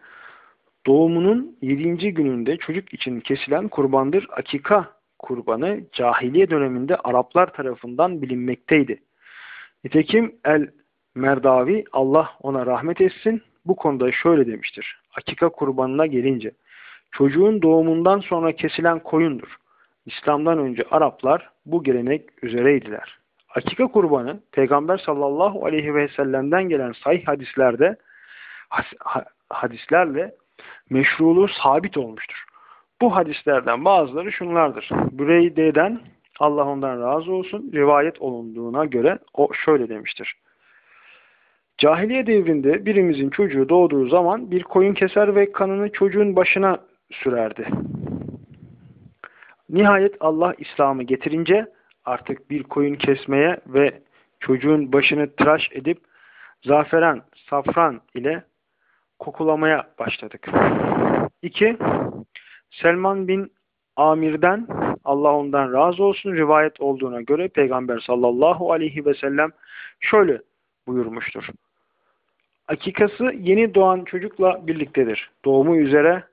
doğumunun yedinci gününde çocuk için kesilen kurbandır. Akika kurbanı cahiliye döneminde Araplar tarafından bilinmekteydi. Nitekim El Merdavi Allah ona rahmet etsin bu konuda şöyle demiştir. Akika kurbanına gelince çocuğun doğumundan sonra kesilen koyundur. İslam'dan önce Araplar bu gelenek üzereydiler. Akika kurbanı Peygamber sallallahu aleyhi ve sellem'den gelen sahih hadislerde hadislerle meşruluğu sabit olmuştur. Bu hadislerden bazıları şunlardır. Büreyde'den Allah ondan razı olsun rivayet olunduğuna göre o şöyle demiştir. Cahiliye devrinde birimizin çocuğu doğduğu zaman bir koyun keser ve kanını çocuğun başına sürerdi. Nihayet Allah İslam'ı getirince artık bir koyun kesmeye ve çocuğun başını tıraş edip zaferan, safran ile kokulamaya başladık. 2. Selman bin Amir'den Allah ondan razı olsun rivayet olduğuna göre Peygamber sallallahu aleyhi ve sellem şöyle buyurmuştur. Akikası yeni doğan çocukla birliktedir. Doğumu üzere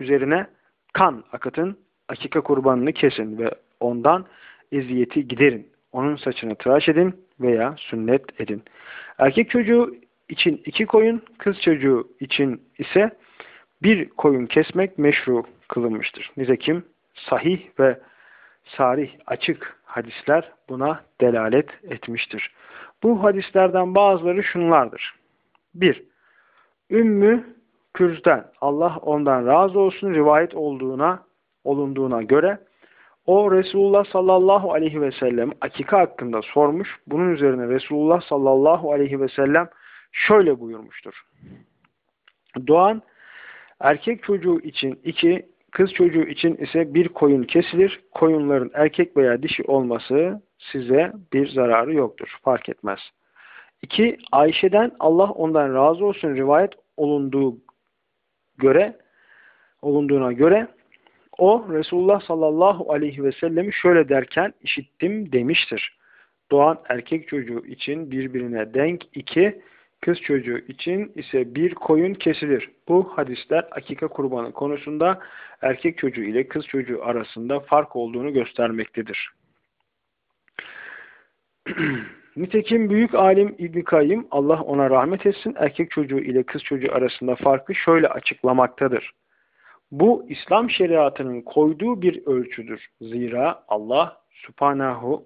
üzerine kan akıtın, akika kurbanını kesin ve ondan eziyeti giderin. Onun saçını tıraş edin veya sünnet edin. Erkek çocuğu için iki koyun, kız çocuğu için ise bir koyun kesmek meşru kılınmıştır. Nitekim sahih ve sarih açık hadisler buna delalet etmiştir. Bu hadislerden bazıları şunlardır. 1. Ümmü Kürz'den Allah ondan razı olsun rivayet olduğuna olunduğuna göre o Resulullah sallallahu aleyhi ve sellem akika hakkında sormuş. Bunun üzerine Resulullah sallallahu aleyhi ve sellem şöyle buyurmuştur. Doğan erkek çocuğu için iki, kız çocuğu için ise bir koyun kesilir. Koyunların erkek veya dişi olması size bir zararı yoktur. Fark etmez. İki, Ayşe'den Allah ondan razı olsun rivayet olunduğu göre olunduğuna göre o Resulullah sallallahu aleyhi ve sellemi şöyle derken işittim demiştir. Doğan erkek çocuğu için birbirine denk iki, kız çocuğu için ise bir koyun kesilir. Bu hadisler akika kurbanı konusunda erkek çocuğu ile kız çocuğu arasında fark olduğunu göstermektedir. Nitekim büyük alim İbn Kayyım Allah ona rahmet etsin erkek çocuğu ile kız çocuğu arasında farkı şöyle açıklamaktadır. Bu İslam şeriatının koyduğu bir ölçüdür. Zira Allah subhanahu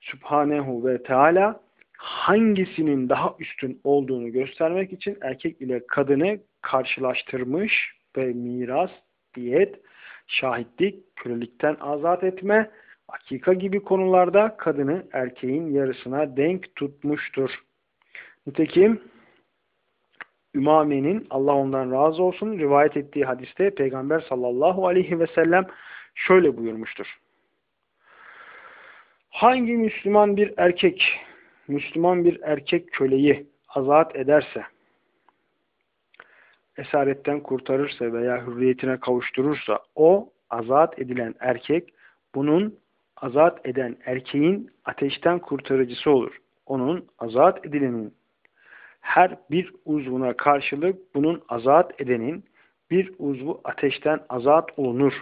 subhanahu ve teala hangisinin daha üstün olduğunu göstermek için erkek ile kadını karşılaştırmış ve miras, diyet, şahitlik, kölelikten azat etme, akika gibi konularda kadını erkeğin yarısına denk tutmuştur. Nitekim Ümame'nin Allah ondan razı olsun rivayet ettiği hadiste Peygamber sallallahu aleyhi ve sellem şöyle buyurmuştur. Hangi Müslüman bir erkek, Müslüman bir erkek köleyi azat ederse, esaretten kurtarırsa veya hürriyetine kavuşturursa, o azat edilen erkek bunun azat eden erkeğin ateşten kurtarıcısı olur. Onun azat edilenin her bir uzvuna karşılık bunun azat edenin bir uzvu ateşten azat olunur.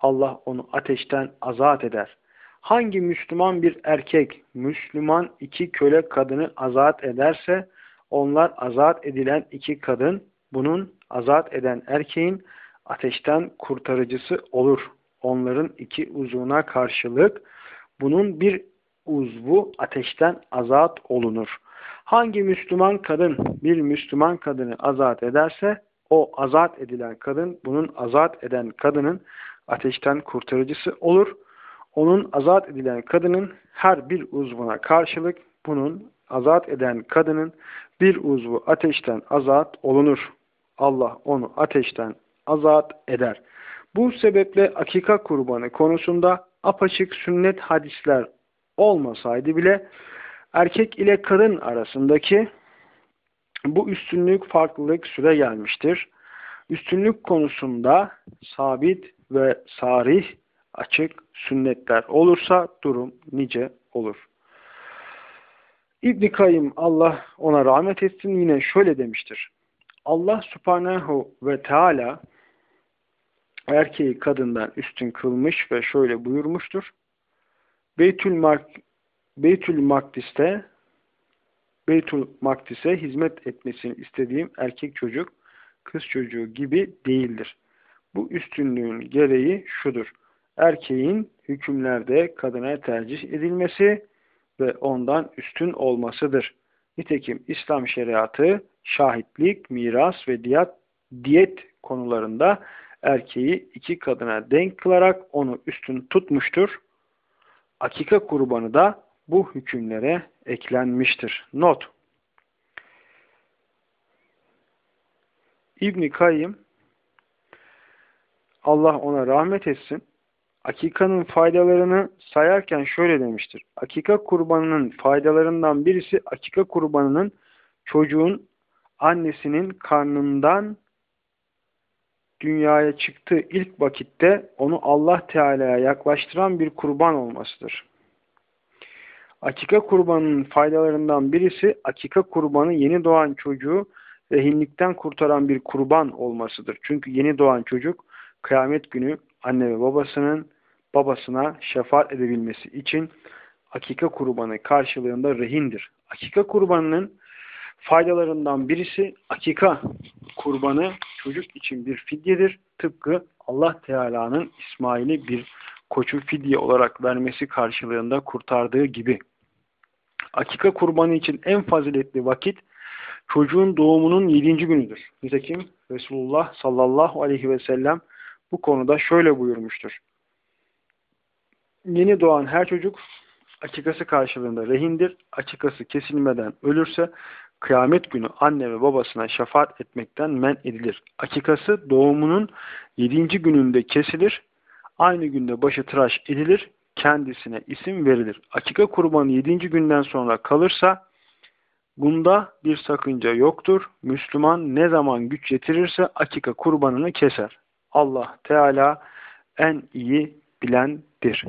Allah onu ateşten azat eder. Hangi Müslüman bir erkek, Müslüman iki köle kadını azat ederse, onlar azat edilen iki kadın, bunun azat eden erkeğin ateşten kurtarıcısı olur. Onların iki uzvuna karşılık, bunun bir uzvu ateşten azat olunur. Hangi Müslüman kadın bir Müslüman kadını azat ederse o azat edilen kadın bunun azat eden kadının ateşten kurtarıcısı olur. Onun azat edilen kadının her bir uzvuna karşılık bunun azat eden kadının bir uzvu ateşten azat olunur. Allah onu ateşten azat eder. Bu sebeple akika kurbanı konusunda apaçık sünnet hadisler olmasaydı bile erkek ile kadın arasındaki bu üstünlük farklılık süre gelmiştir. Üstünlük konusunda sabit ve sarih açık sünnetler olursa durum nice olur. İbn Kayyım Allah ona rahmet etsin yine şöyle demiştir. Allah subhanehu ve teala erkeği kadından üstün kılmış ve şöyle buyurmuştur. Beytül Mark Beytül Makdis'te Beytül Makdis'e hizmet etmesini istediğim erkek çocuk kız çocuğu gibi değildir. Bu üstünlüğün gereği şudur. Erkeğin hükümlerde kadına tercih edilmesi ve ondan üstün olmasıdır. Nitekim İslam şeriatı şahitlik, miras ve diyet, diyet konularında erkeği iki kadına denk kılarak onu üstün tutmuştur. Akika kurbanı da bu hükümlere eklenmiştir. Not İbn Kayyım Allah ona rahmet etsin. Akikanın faydalarını sayarken şöyle demiştir. Akika kurbanının faydalarından birisi akika kurbanının çocuğun annesinin karnından dünyaya çıktığı ilk vakitte onu Allah Teala'ya yaklaştıran bir kurban olmasıdır. Akika kurbanının faydalarından birisi akika kurbanı yeni doğan çocuğu rehinlikten kurtaran bir kurban olmasıdır. Çünkü yeni doğan çocuk kıyamet günü anne ve babasının babasına şefaat edebilmesi için akika kurbanı karşılığında rehindir. Akika kurbanının faydalarından birisi akika kurbanı çocuk için bir fidyedir. Tıpkı Allah Teala'nın İsmail'i bir koçu fidye olarak vermesi karşılığında kurtardığı gibi. Akika kurbanı için en faziletli vakit çocuğun doğumunun yedinci günüdür. Nitekim Resulullah sallallahu aleyhi ve sellem bu konuda şöyle buyurmuştur. Yeni doğan her çocuk akikası karşılığında rehindir. Akikası kesilmeden ölürse kıyamet günü anne ve babasına şefaat etmekten men edilir. Akikası doğumunun yedinci gününde kesilir. Aynı günde başı tıraş edilir. Kendisine isim verilir. Akika kurbanı yedinci günden sonra kalırsa bunda bir sakınca yoktur. Müslüman ne zaman güç yetirirse akika kurbanını keser. Allah Teala en iyi bilendir.